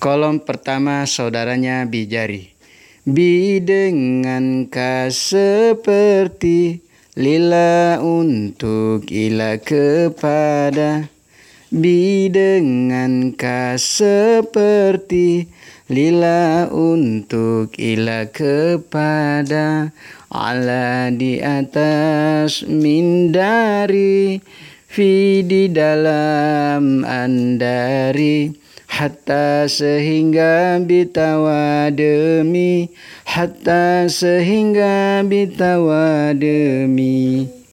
Kolom pertama saudaranya Bijari. Bi dengan ka seperti lila untuk ila kepada. Bi dengan ka seperti lila untuk ila kepada. Ala di atas min dari fi di dalam andari hatta sehingga bitawa demi hatta sehingga bitawa demi